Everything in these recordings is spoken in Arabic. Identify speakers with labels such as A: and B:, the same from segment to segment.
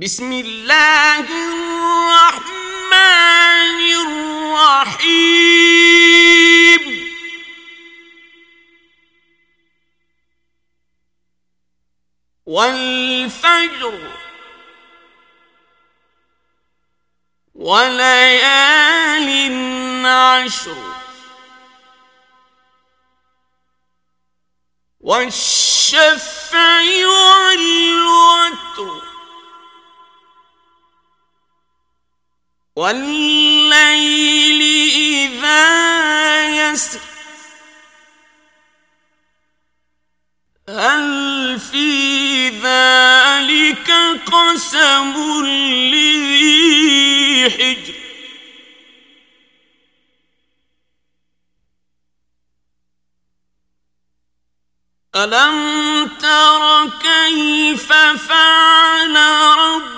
A: بسم اللہ الرحمن الرحیم والفجر وليال عشر والشفع والشفع والليل إذا يسر. هل في ذلك قسم لذي حجر؟ ألم تر كيف فعل ربك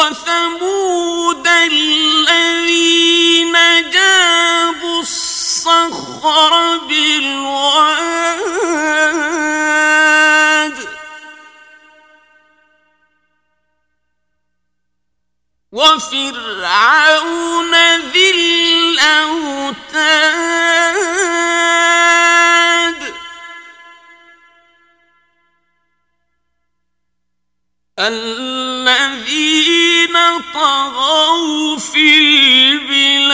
A: وثمود الذين جابوا الصخر بالواد وفرعون ذي الأوتاد الذين طغوا في البلاد.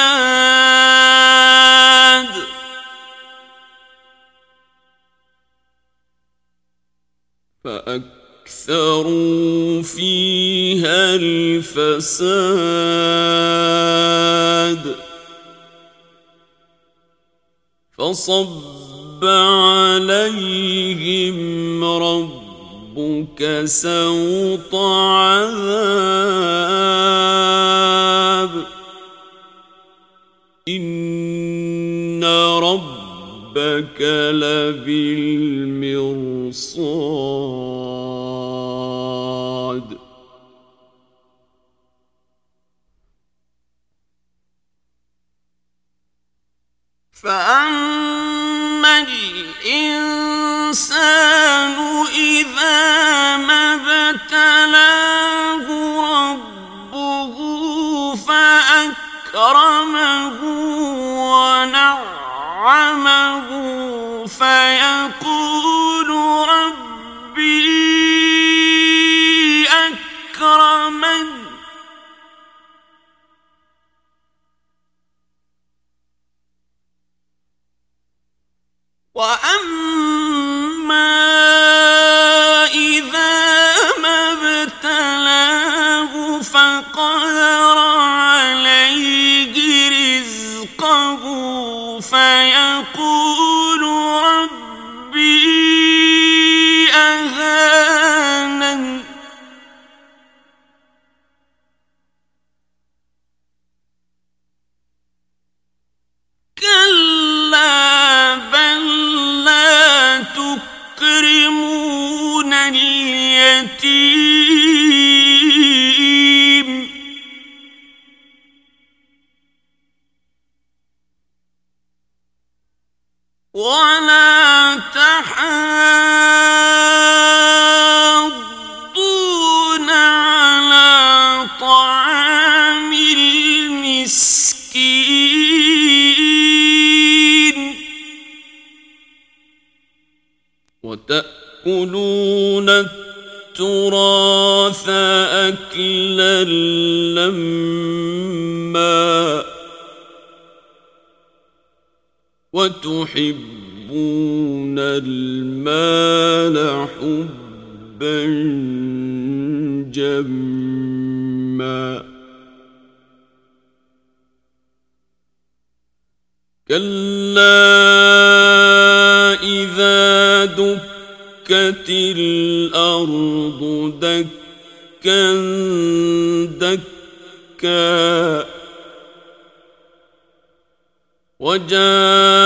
A: فأكثروا فيها الفساد. فصب عليهم رب ربك سوط عذاب. إن ربك لبالمرصاد. فأما الإنسان وأما ولا تحاضون على طعام المسكين وتأكلون التراث أكلا لما وتحبون المال حبا جما كلا إذا دكت الأرض دكا دكا وجاء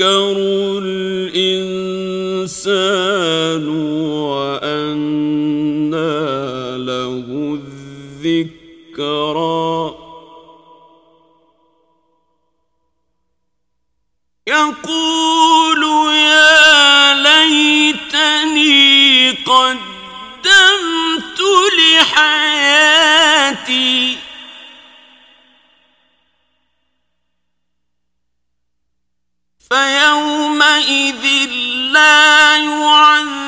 A: يذكر الإنسان وأنا له الذكرى. يقول فيومئذ لا يعذب